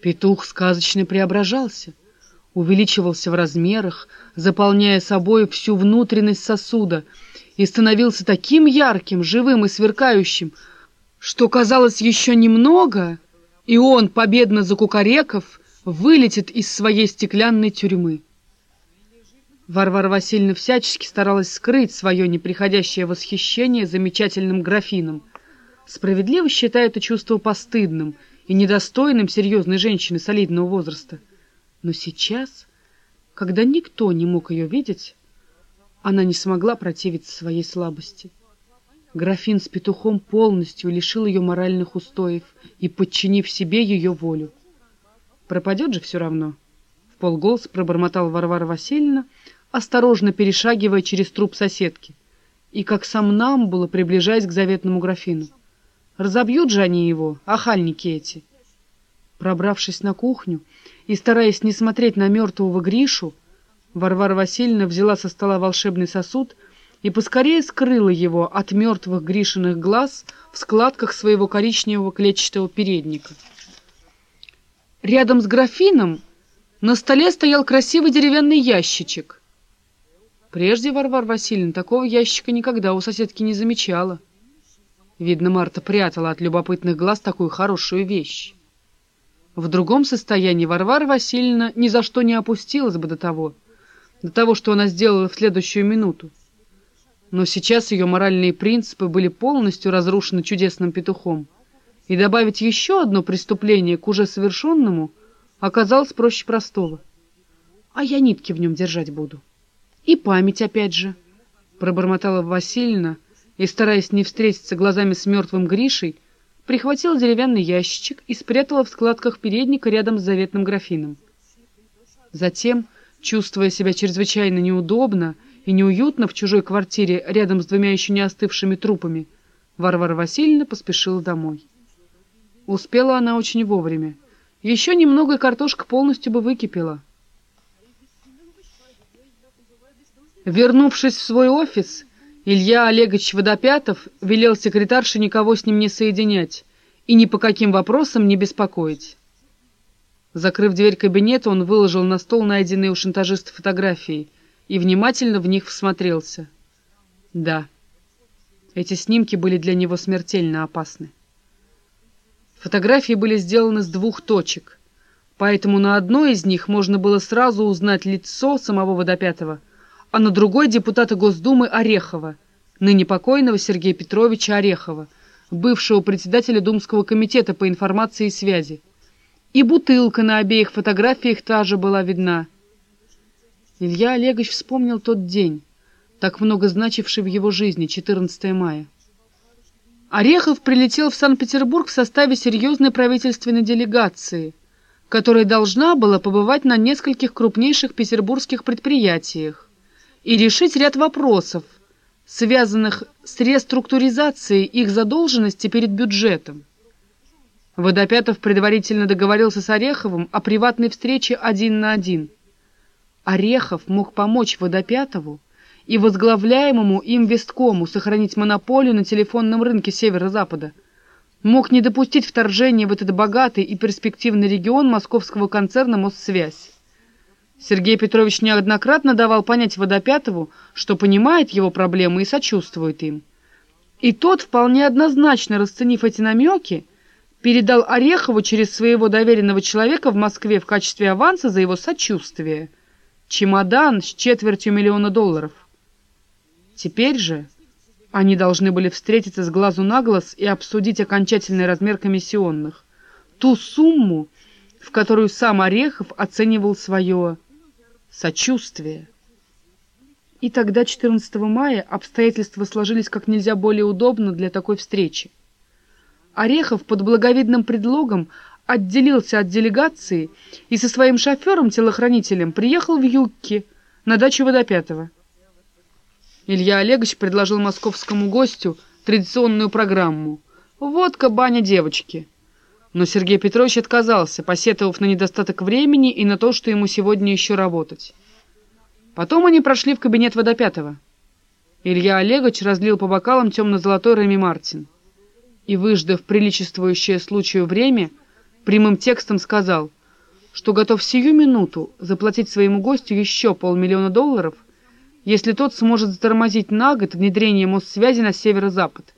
Петух сказочно преображался, увеличивался в размерах, заполняя собой всю внутренность сосуда и становился таким ярким, живым и сверкающим, что казалось еще немного, и он, победно закукареков, вылетит из своей стеклянной тюрьмы. Варвара Васильевна всячески старалась скрыть свое неприходящее восхищение замечательным графином, справедливо считая это чувство постыдным и недостойным серьезной женщины солидного возраста. Но сейчас, когда никто не мог ее видеть, она не смогла противиться своей слабости. Графин с петухом полностью лишил ее моральных устоев и подчинив себе ее волю. Пропадет же все равно. В полголос пробормотал Варвара Васильевна, осторожно перешагивая через труп соседки, и как сам нам было приближаясь к заветному графину. Разобьют же они его, охальники эти. Пробравшись на кухню и стараясь не смотреть на мертвого Гришу, Варвара Васильевна взяла со стола волшебный сосуд и поскорее скрыла его от мертвых Гришиных глаз в складках своего коричневого клетчатого передника. Рядом с графином на столе стоял красивый деревянный ящичек. Прежде Варвара Васильевна такого ящика никогда у соседки не замечала. Видно, Марта прятала от любопытных глаз такую хорошую вещь. В другом состоянии Варвара Васильевна ни за что не опустилась бы до того, до того, что она сделала в следующую минуту. Но сейчас ее моральные принципы были полностью разрушены чудесным петухом, и добавить еще одно преступление к уже совершенному оказалось проще простого. А я нитки в нем держать буду. И память опять же, — пробормотала Васильевна, — и, стараясь не встретиться глазами с мертвым Гришей, прихватила деревянный ящичек и спрятала в складках передника рядом с заветным графином. Затем, чувствуя себя чрезвычайно неудобно и неуютно в чужой квартире рядом с двумя еще не остывшими трупами, Варвара Васильевна поспешила домой. Успела она очень вовремя. Еще немного, и картошка полностью бы выкипела. Вернувшись в свой офис, Илья Олегович Водопятов велел секретарше никого с ним не соединять и ни по каким вопросам не беспокоить. Закрыв дверь кабинета, он выложил на стол найденные у шантажиста фотографии и внимательно в них всмотрелся. Да, эти снимки были для него смертельно опасны. Фотографии были сделаны с двух точек, поэтому на одной из них можно было сразу узнать лицо самого Водопятова — а на другой депутата Госдумы Орехова, ныне покойного Сергея Петровича Орехова, бывшего председателя Думского комитета по информации и связи. И бутылка на обеих фотографиях та же была видна. Илья Олегович вспомнил тот день, так много значивший в его жизни, 14 мая. Орехов прилетел в Санкт-Петербург в составе серьезной правительственной делегации, которая должна была побывать на нескольких крупнейших петербургских предприятиях и решить ряд вопросов, связанных с реструктуризацией их задолженности перед бюджетом. Водопятов предварительно договорился с Ореховым о приватной встрече один на один. Орехов мог помочь Водопятову и возглавляемому им Весткому сохранить монополию на телефонном рынке Северо-Запада, мог не допустить вторжения в этот богатый и перспективный регион московского концерна «Моссвязь». Сергей Петрович неоднократно давал понять Водопятову, что понимает его проблемы и сочувствует им. И тот, вполне однозначно расценив эти намеки, передал Орехову через своего доверенного человека в Москве в качестве аванса за его сочувствие чемодан с четвертью миллиона долларов. Теперь же они должны были встретиться с глазу на глаз и обсудить окончательный размер комиссионных, ту сумму, в которую сам Орехов оценивал свое сочувствие. И тогда, 14 мая, обстоятельства сложились как нельзя более удобно для такой встречи. Орехов под благовидным предлогом отделился от делегации и со своим шофером-телохранителем приехал в Юкки на дачу Водопятого. Илья Олегович предложил московскому гостю традиционную программу «Водка, баня, девочки». Но Сергей Петрович отказался, посетовав на недостаток времени и на то, что ему сегодня еще работать. Потом они прошли в кабинет Водопятого. Илья Олегович разлил по бокалам темно-золотой Реми Мартин и, выждав приличествующее случаю время, прямым текстом сказал, что готов сию минуту заплатить своему гостю еще полмиллиона долларов, если тот сможет затормозить на год внедрение Моссвязи на северо-запад.